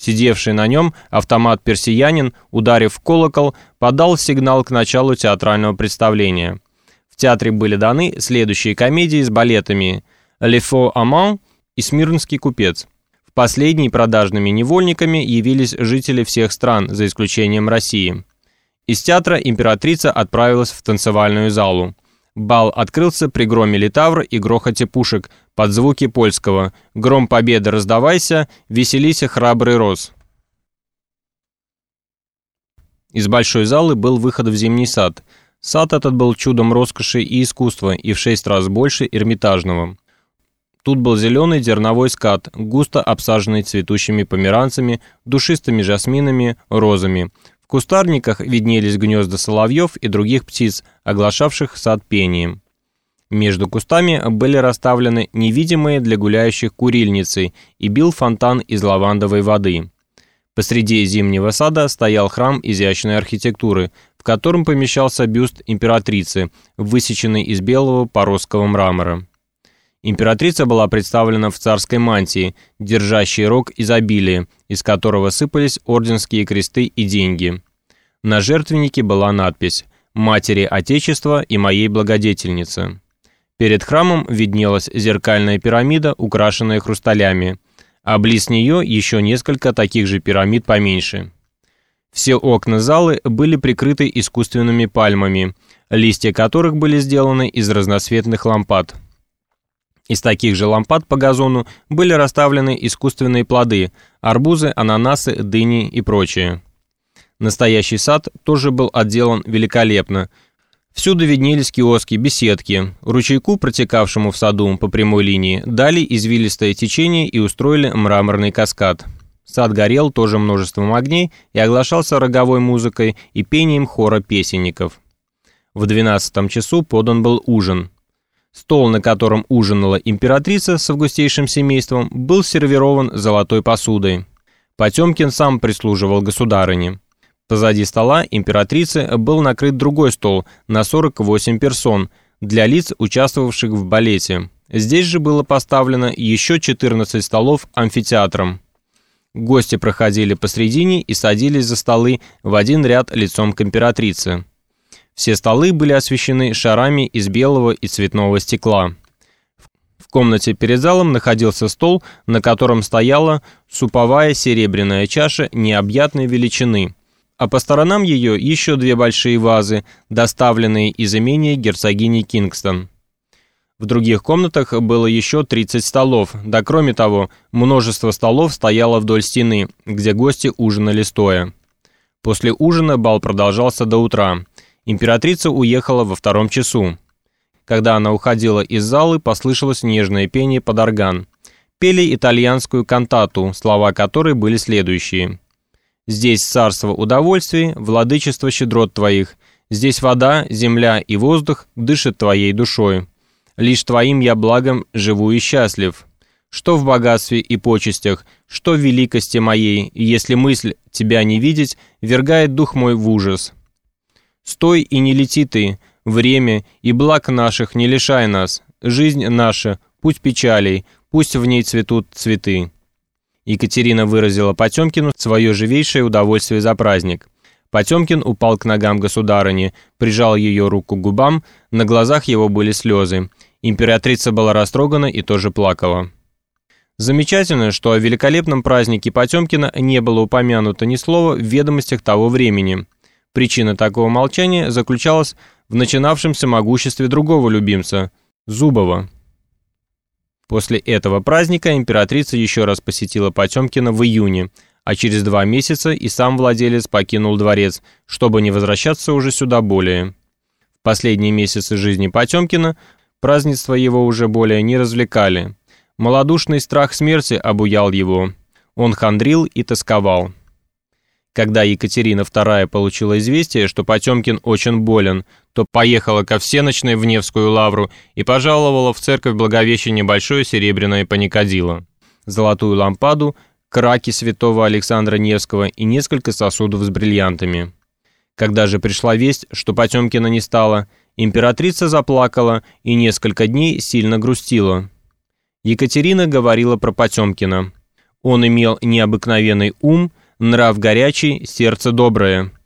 Сидевший на нем автомат-персиянин, ударив в колокол, подал сигнал к началу театрального представления. В театре были даны следующие комедии с балетами «Лефо Аман» и «Смирнский купец». В последней продажными невольниками явились жители всех стран, за исключением России. Из театра императрица отправилась в танцевальную залу. Бал открылся при громе литавр и грохоте пушек под звуки польского «Гром победы раздавайся, веселися храбрый роз». Из большой залы был выход в зимний сад. Сад этот был чудом роскоши и искусства и в шесть раз больше Эрмитажного. Тут был зеленый дерновой скат, густо обсаженный цветущими померанцами, душистыми жасминами, розами – кустарниках виднелись гнезда соловьев и других птиц, оглашавших сад пением. Между кустами были расставлены невидимые для гуляющих курильницы и бил фонтан из лавандовой воды. Посреди зимнего сада стоял храм изящной архитектуры, в котором помещался бюст императрицы, высеченный из белого поросского мрамора. Императрица была представлена в царской мантии, держащей рог изобилия, из которого сыпались орденские кресты и деньги. На жертвеннике была надпись «Матери Отечества и моей благодетельницы». Перед храмом виднелась зеркальная пирамида, украшенная хрусталями, а близ нее еще несколько таких же пирамид поменьше. Все окна залы были прикрыты искусственными пальмами, листья которых были сделаны из разноцветных лампад – из таких же лампад по газону были расставлены искусственные плоды – арбузы, ананасы, дыни и прочее. Настоящий сад тоже был отделан великолепно. Всюду виднелись киоски, беседки. Ручейку, протекавшему в саду по прямой линии, дали извилистое течение и устроили мраморный каскад. Сад горел тоже множеством огней и оглашался роговой музыкой и пением хора песенников. В двенадцатом часу подан был ужин. Стол, на котором ужинала императрица с августейшим семейством, был сервирован золотой посудой. Потемкин сам прислуживал государыне. Позади стола императрицы был накрыт другой стол на 48 персон для лиц, участвовавших в балете. Здесь же было поставлено еще 14 столов амфитеатром. Гости проходили посредине и садились за столы в один ряд лицом к императрице. Все столы были освещены шарами из белого и цветного стекла. В комнате перед залом находился стол, на котором стояла суповая серебряная чаша необъятной величины, а по сторонам ее еще две большие вазы, доставленные из имения герцогини Кингстон. В других комнатах было еще 30 столов, да кроме того, множество столов стояло вдоль стены, где гости ужинали стоя. После ужина бал продолжался до утра. Императрица уехала во втором часу. Когда она уходила из залы, послышалось нежное пение под орган. Пели итальянскую кантату, слова которой были следующие. «Здесь царство удовольствий, владычество щедрот твоих. Здесь вода, земля и воздух дышат твоей душой. Лишь твоим я благом живу и счастлив. Что в богатстве и почестях, что в великости моей, если мысль тебя не видеть, вергает дух мой в ужас». Стой и не лети ты, время и благ наших не лишай нас, жизнь наша, путь печалей, пусть в ней цветут цветы». Екатерина выразила Потемкину свое живейшее удовольствие за праздник. Потемкин упал к ногам государыни, прижал ее руку к губам, на глазах его были слезы. Императрица была растрогана и тоже плакала. Замечательно, что о великолепном празднике Потемкина не было упомянуто ни слова в ведомостях того времени – Причина такого молчания заключалась в начинавшемся могуществе другого любимца – Зубова. После этого праздника императрица еще раз посетила Потемкина в июне, а через два месяца и сам владелец покинул дворец, чтобы не возвращаться уже сюда более. В последние месяцы жизни Потемкина празднества его уже более не развлекали. Молодушный страх смерти обуял его. Он хандрил и тосковал. Когда Екатерина II получила известие, что Потемкин очень болен, то поехала ко всеночной в Невскую лавру и пожаловала в церковь Благовещения небольшое серебряное паникадило, золотую лампаду, краки святого Александра Невского и несколько сосудов с бриллиантами. Когда же пришла весть, что Потемкина не стало, императрица заплакала и несколько дней сильно грустила. Екатерина говорила про Потемкина – Он имел необыкновенный ум, нрав горячий, сердце доброе.